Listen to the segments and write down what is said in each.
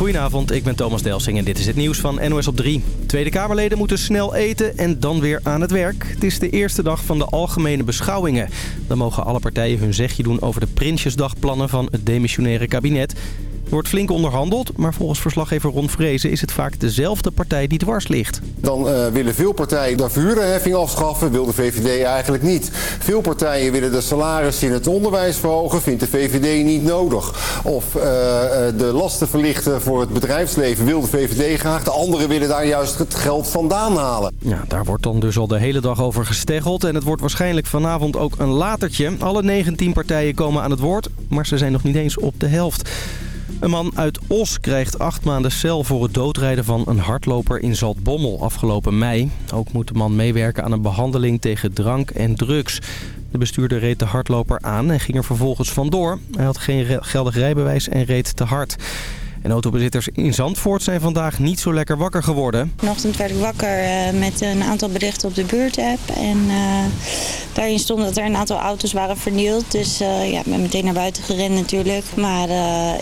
Goedenavond, ik ben Thomas Delsing en dit is het nieuws van NOS op 3. Tweede Kamerleden moeten snel eten en dan weer aan het werk. Het is de eerste dag van de algemene beschouwingen. Dan mogen alle partijen hun zegje doen over de Prinsjesdagplannen van het demissionaire kabinet. Er wordt flink onderhandeld, maar volgens verslaggever Ron Vrezen is het vaak dezelfde partij die dwars ligt. Dan uh, willen veel partijen de verhurenheffing afschaffen, wil de VVD eigenlijk niet. Veel partijen willen de salarissen in het onderwijs verhogen, vindt de VVD niet nodig. Of uh, de lasten verlichten voor het bedrijfsleven wil de VVD graag. De anderen willen daar juist het geld vandaan halen. Ja, daar wordt dan dus al de hele dag over gesteggeld. En het wordt waarschijnlijk vanavond ook een latertje. Alle 19 partijen komen aan het woord, maar ze zijn nog niet eens op de helft. Een man uit Os krijgt acht maanden cel voor het doodrijden van een hardloper in Zaltbommel afgelopen mei. Ook moet de man meewerken aan een behandeling tegen drank en drugs. De bestuurder reed de hardloper aan en ging er vervolgens vandoor. Hij had geen geldig rijbewijs en reed te hard. En autobezitters in Zandvoort zijn vandaag niet zo lekker wakker geworden. Vanochtend werd ik wakker uh, met een aantal berichten op de buurtapp. En uh, daarin stond dat er een aantal auto's waren vernield. Dus uh, ja, ik ben meteen naar buiten gerend natuurlijk. Maar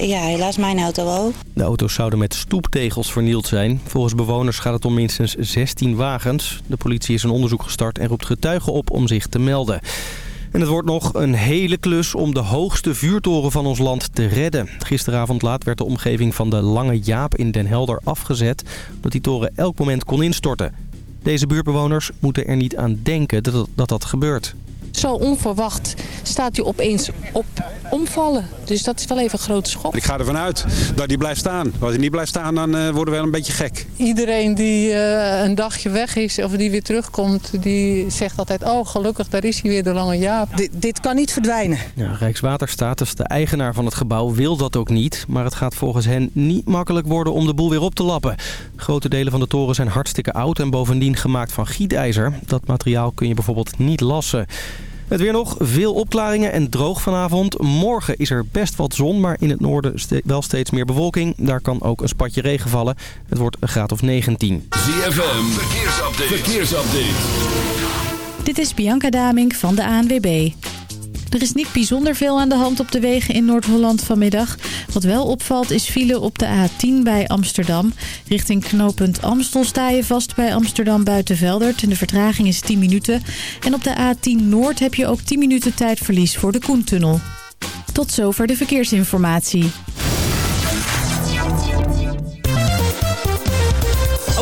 ja, helaas mijn auto ook. De auto's zouden met stoeptegels vernield zijn. Volgens bewoners gaat het om minstens 16 wagens. De politie is een onderzoek gestart en roept getuigen op om zich te melden. En het wordt nog een hele klus om de hoogste vuurtoren van ons land te redden. Gisteravond laat werd de omgeving van de Lange Jaap in Den Helder afgezet... omdat die toren elk moment kon instorten. Deze buurtbewoners moeten er niet aan denken dat dat, dat gebeurt. Zo onverwacht staat hij opeens op omvallen. Dus dat is wel even een grote schok. Ik ga ervan uit dat hij blijft staan. Als hij niet blijft staan, dan uh, worden we wel een beetje gek. Iedereen die uh, een dagje weg is of die weer terugkomt, die zegt altijd... oh, gelukkig, daar is hij weer de lange jaap. D dit kan niet verdwijnen. Ja, Rijkswaterstaat, dus de eigenaar van het gebouw, wil dat ook niet. Maar het gaat volgens hen niet makkelijk worden om de boel weer op te lappen. Grote delen van de toren zijn hartstikke oud en bovendien gemaakt van gietijzer. Dat materiaal kun je bijvoorbeeld niet lassen. Het weer nog, veel opklaringen en droog vanavond. Morgen is er best wat zon, maar in het noorden wel steeds meer bewolking. Daar kan ook een spatje regen vallen. Het wordt een graad of 19. ZFM, verkeersupdate. verkeersupdate. Dit is Bianca Daming van de ANWB. Er is niet bijzonder veel aan de hand op de wegen in Noord-Holland vanmiddag. Wat wel opvalt is file op de A10 bij Amsterdam. Richting knooppunt Amstel sta je vast bij Amsterdam Buitenveldert. En de vertraging is 10 minuten. En op de A10 Noord heb je ook 10 minuten tijdverlies voor de Koentunnel. Tot zover de verkeersinformatie.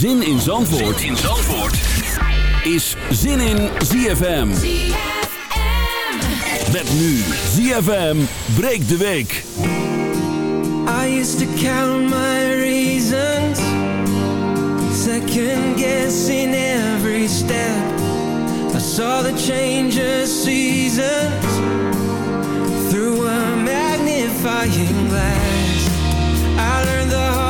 Zin in Zandvoort, Zin in Zandvoort. is Zin in ZFM. Met nu ZFM breekt de week. I used to count my reasons Second guessing every step I saw the change of seasons Through a magnifying glass I learned the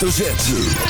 hoofdletter.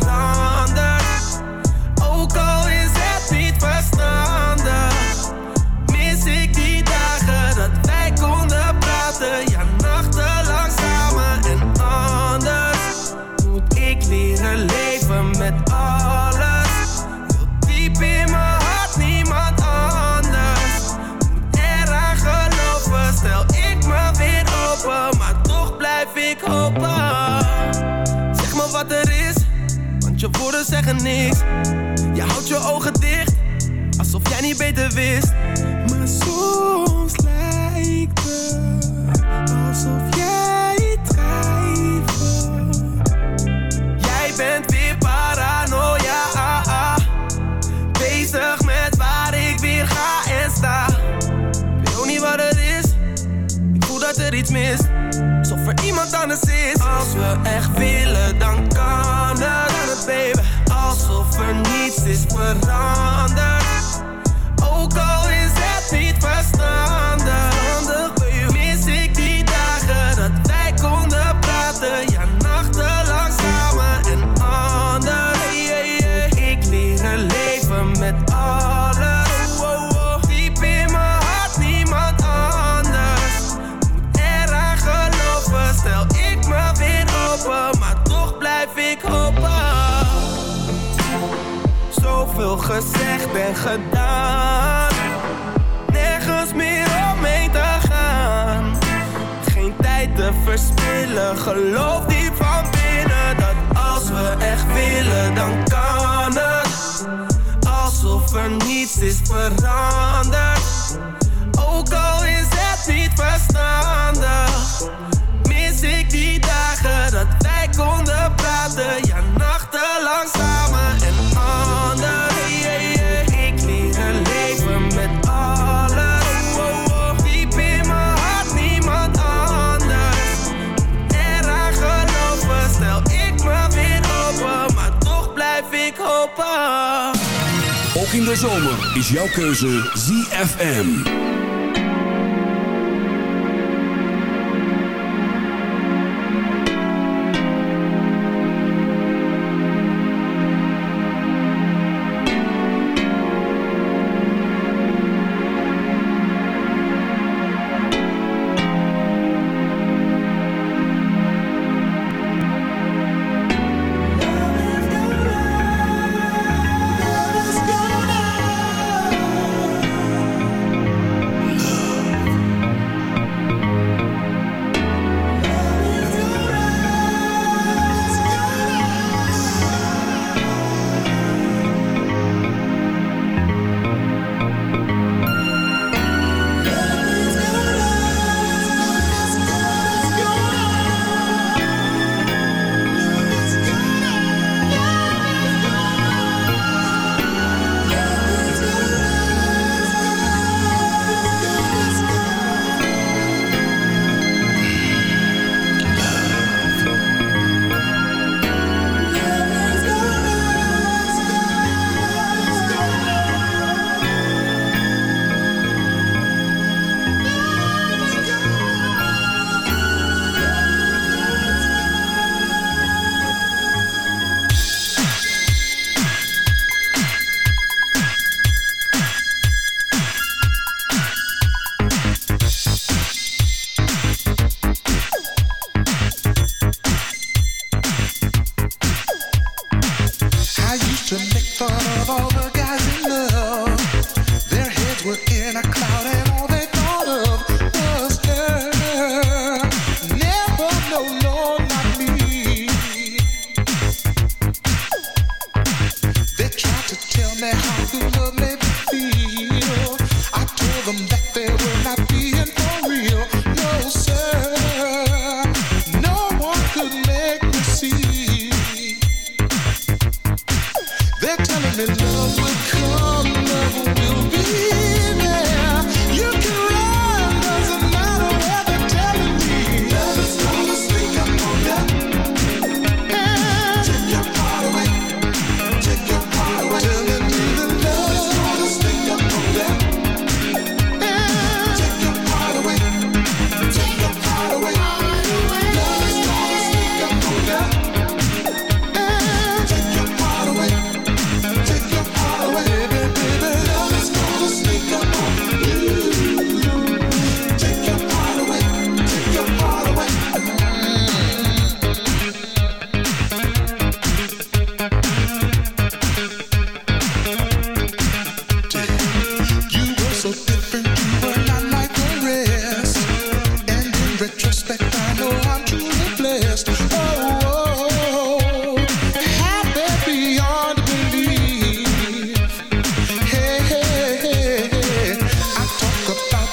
rap niet beter wist. Maar soms lijkt het alsof jij twijfelt. Jij bent weer paranoia. Ah, ah. Bezig met waar ik weer ga en sta. Ik weet ook niet wat het is. Ik voel dat er iets mis. Alsof er iemand anders is. Als we echt suerte. is jouw keuze ZFM.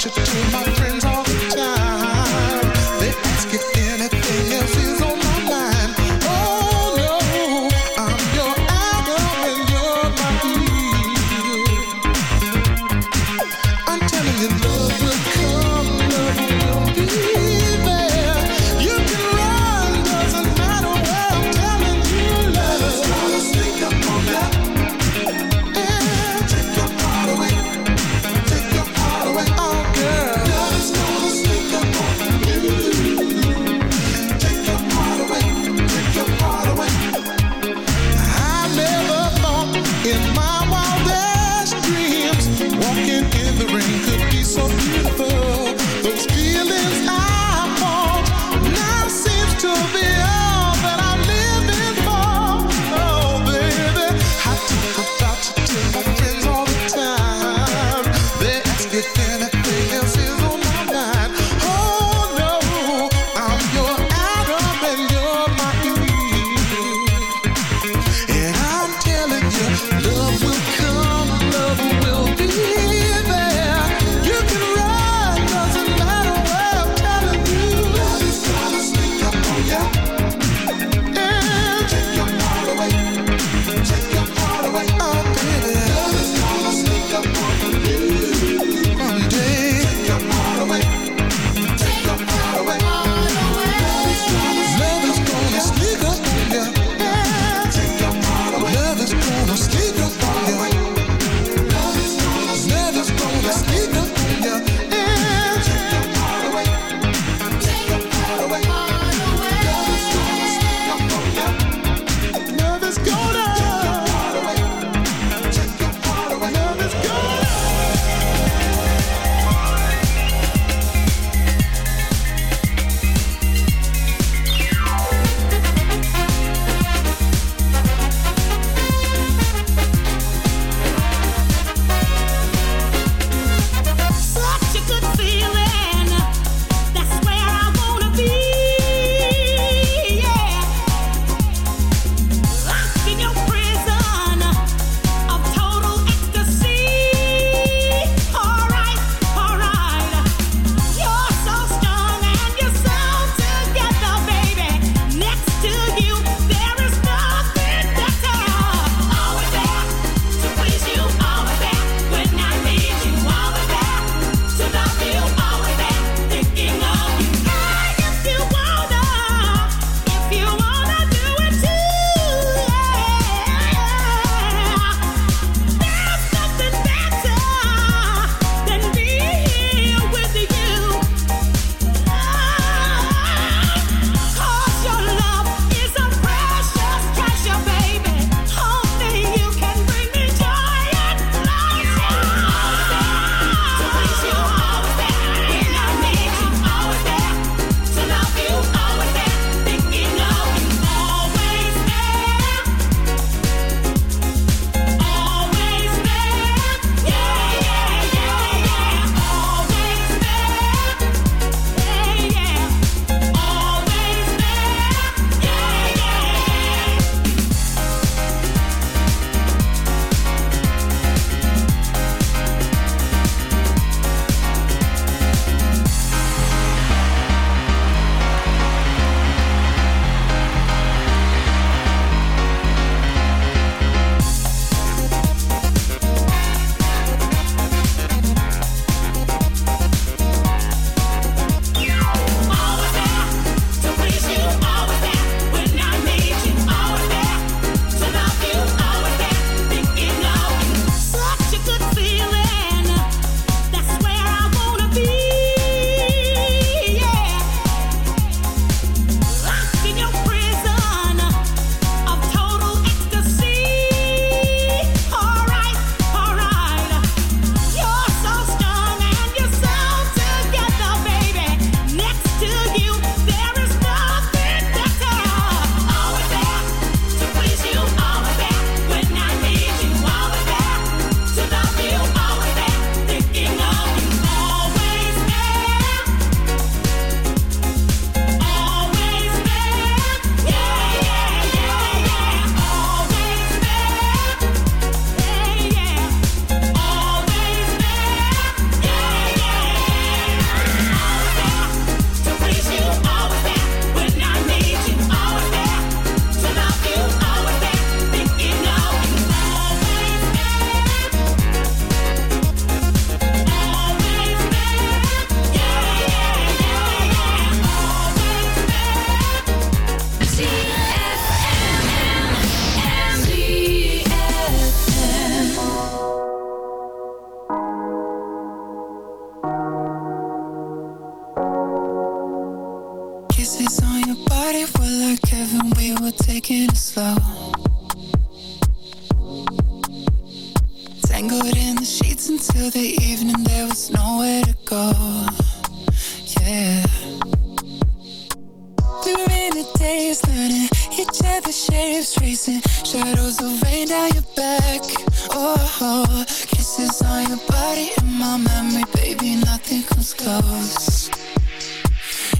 what you. Tangled in the sheets until the evening, there was nowhere to go. Yeah. We were in a daze, learning each other's shapes, tracing shadows of rain down your back. Oh, kisses on your body in my memory, baby, nothing comes close.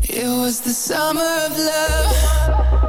It was the summer of love,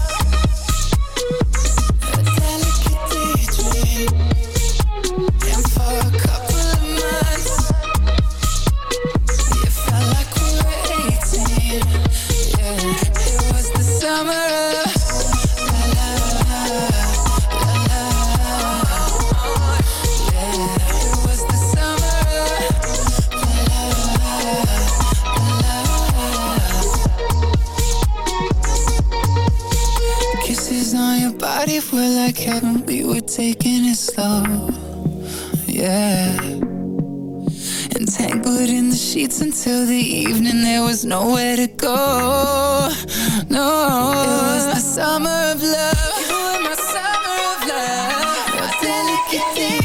Entangled in the sheets until the evening, there was nowhere to go. No, it was the summer of love. You were my summer of love. A delicate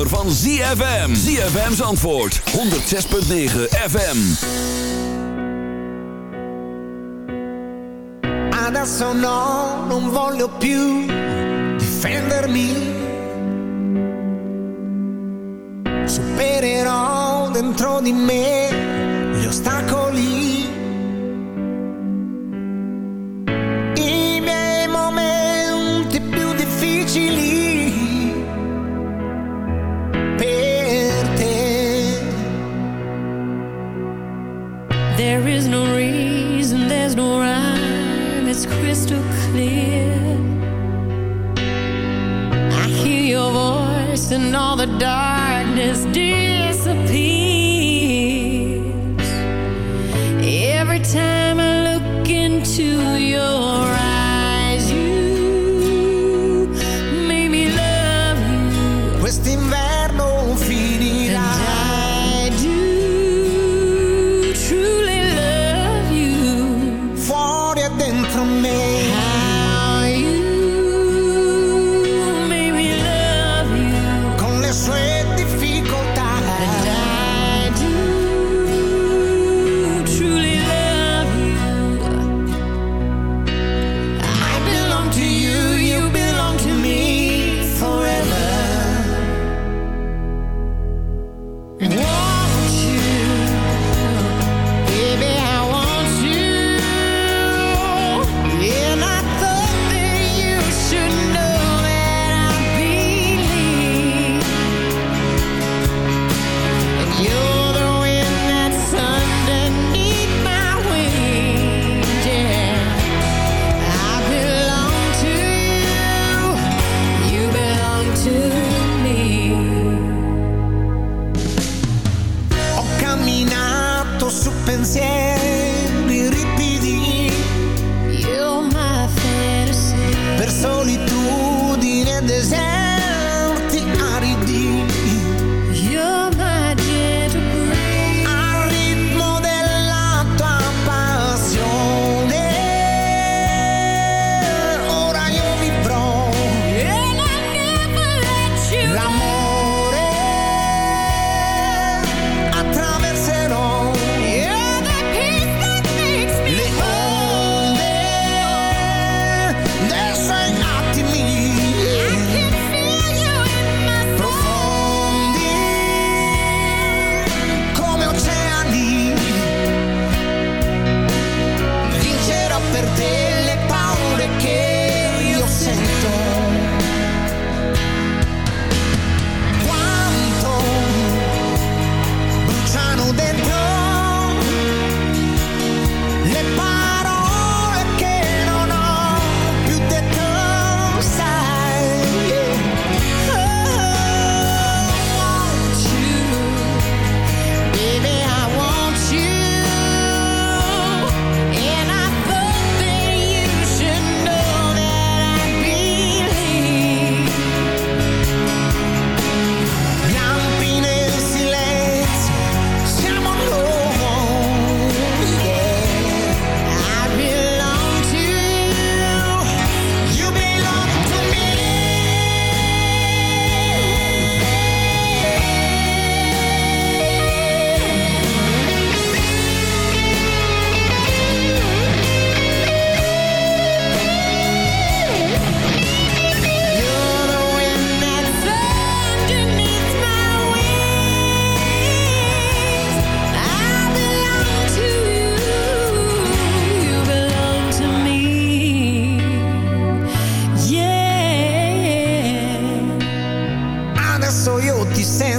zomer van ZFM. ZFM's antwoord. 106.9 FM. Adesso no, non voglio più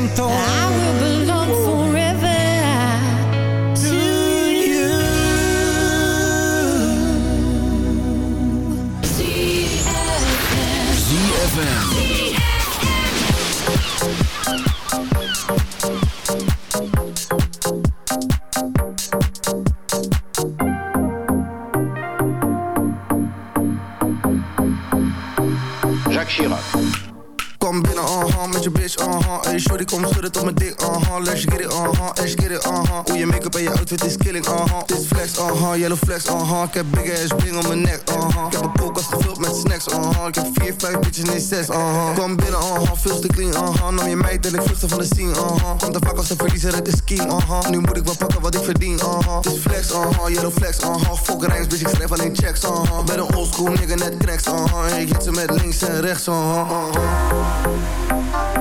siento. Ah. Outfit is killing, uh-huh. Dit flex, uh-huh, yellow flex, uh-huh. Ik heb big ass bling om mijn nek, uh-huh. Ik heb een koelkast gevuld met snacks, uh-huh. Ik heb vier, vijf bitches, nee zes, uh-huh. Kom binnen, uh-huh, veel te clean, uh-huh. Nam je meid en ik vluchtte van de scene, uh-huh. Komt te vaak als een verliezer uit de scheme, uh-huh. Nu moet ik wel pakken wat ik verdien, uh-huh. Dit flex, uh-huh, yellow flex, uh-huh. Fuck rijms, bitch, ik schrijf alleen checks, uh-huh. Ben een oldschool nigga, net cracks, uh-huh. Ik hit ze met links en rechts, uh-huh, uh-huh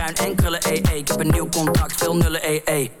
bruin en ee. Ik heb een nieuw contract, veel nullen, ee, ee.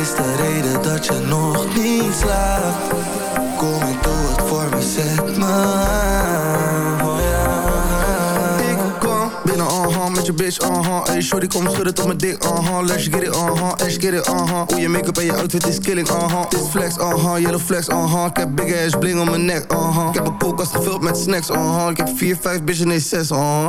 is de reden dat je nog niet slaapt? Kom en doe het voor me, zet me oh. Ik kom binnen, uh-huh, met je bitch, uh-huh Hey shorty, kom schudden tot mijn dik, uh-huh Let's get it, uh-huh, let's get it, uh-huh Hoe je make-up en je outfit is killing, uh-huh Dit flex, uh-huh, yellow flex, uh-huh Ik heb big ass bling om mijn nek, uh-huh Ik heb een koelkast gevuld met snacks, uh-huh Ik heb vier, vijf bitches, nee zes, uh-huh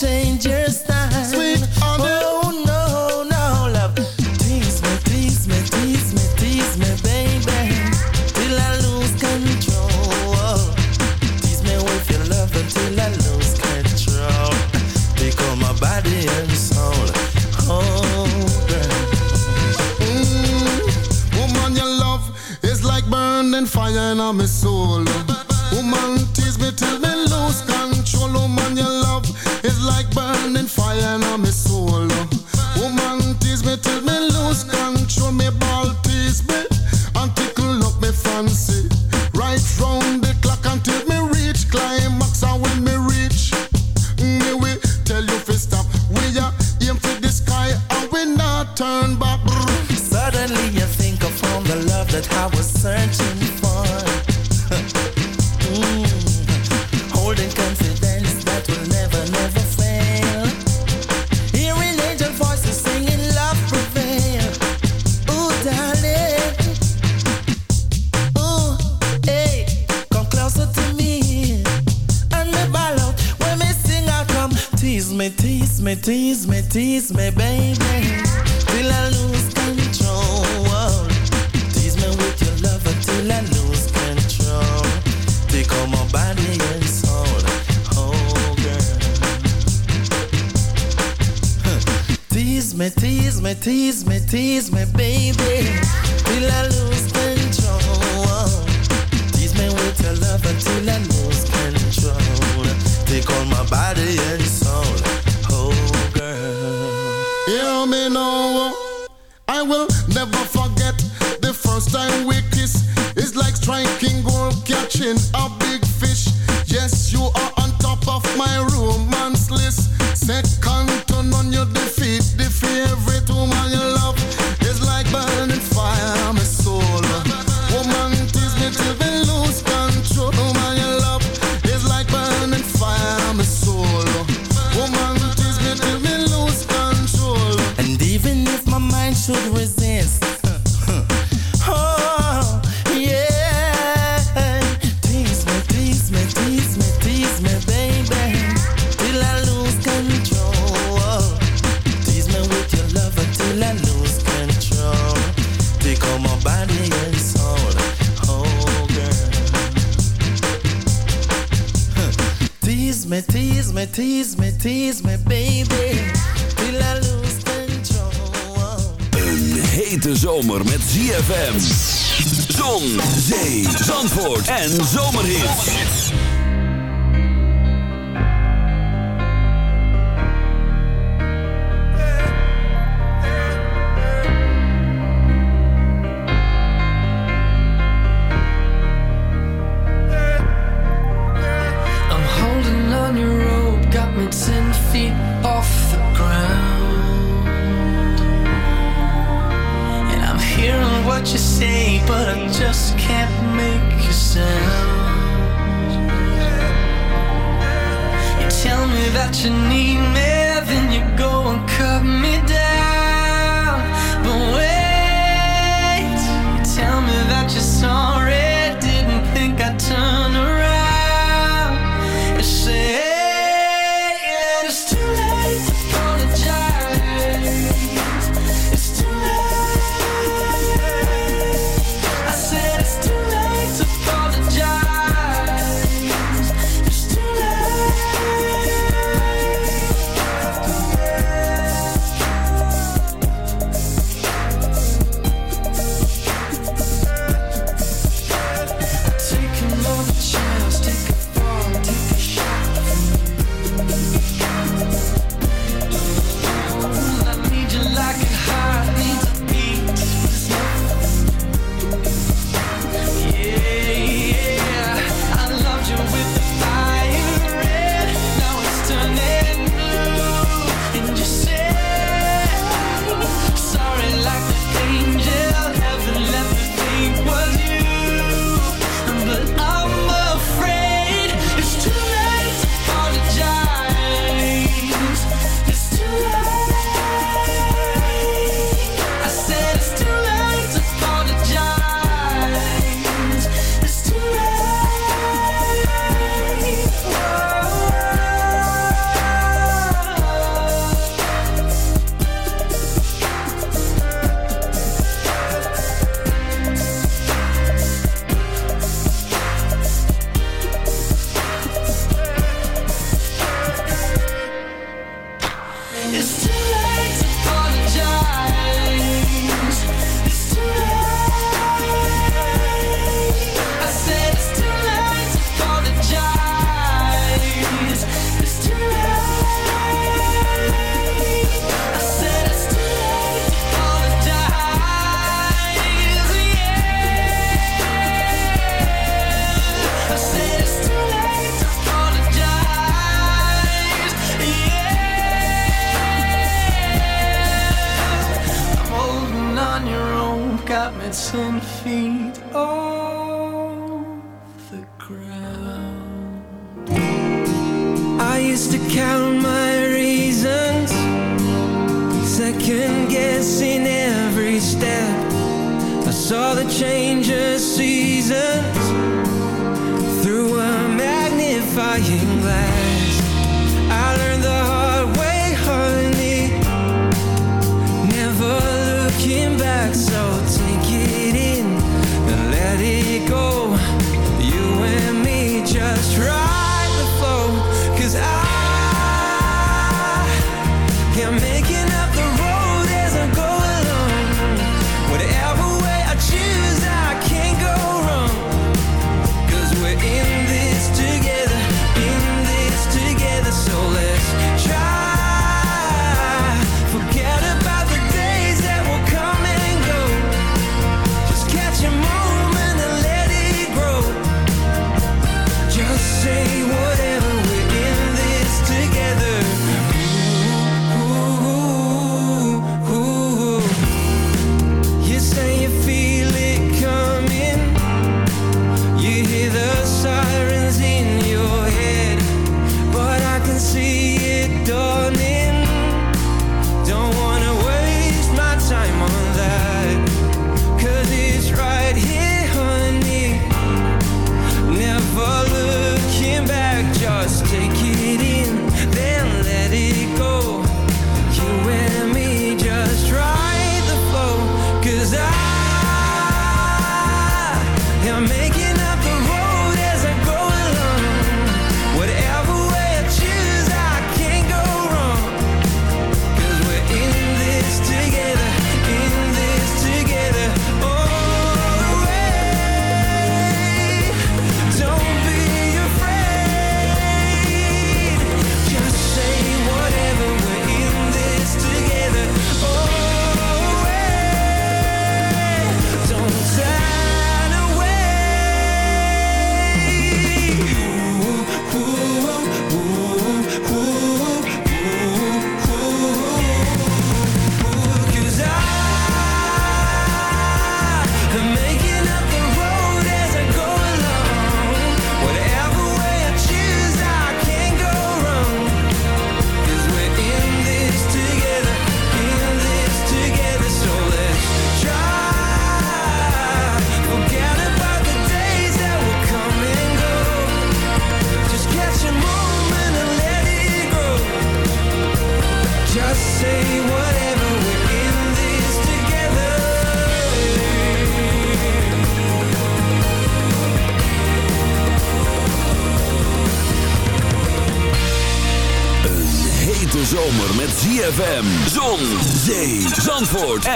change your body and soul. Oh, girl. Hear me now. I will never forget the first time we kissed. It's like striking gold, catching a big fish. Yes, you are on top of my romance list. And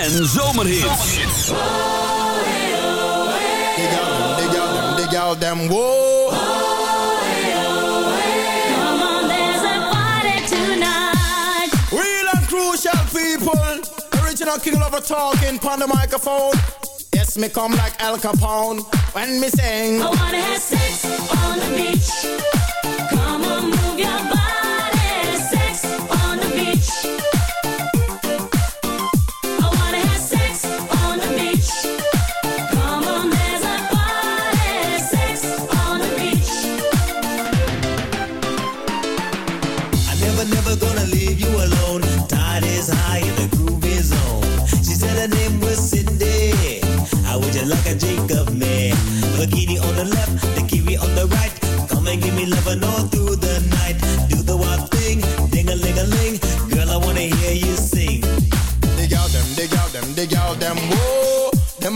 en zomerhits. Dig out them, people. Original King talking on the microphone. Yes, me come like Al Capone when me sing. I wanna have sex on the beach.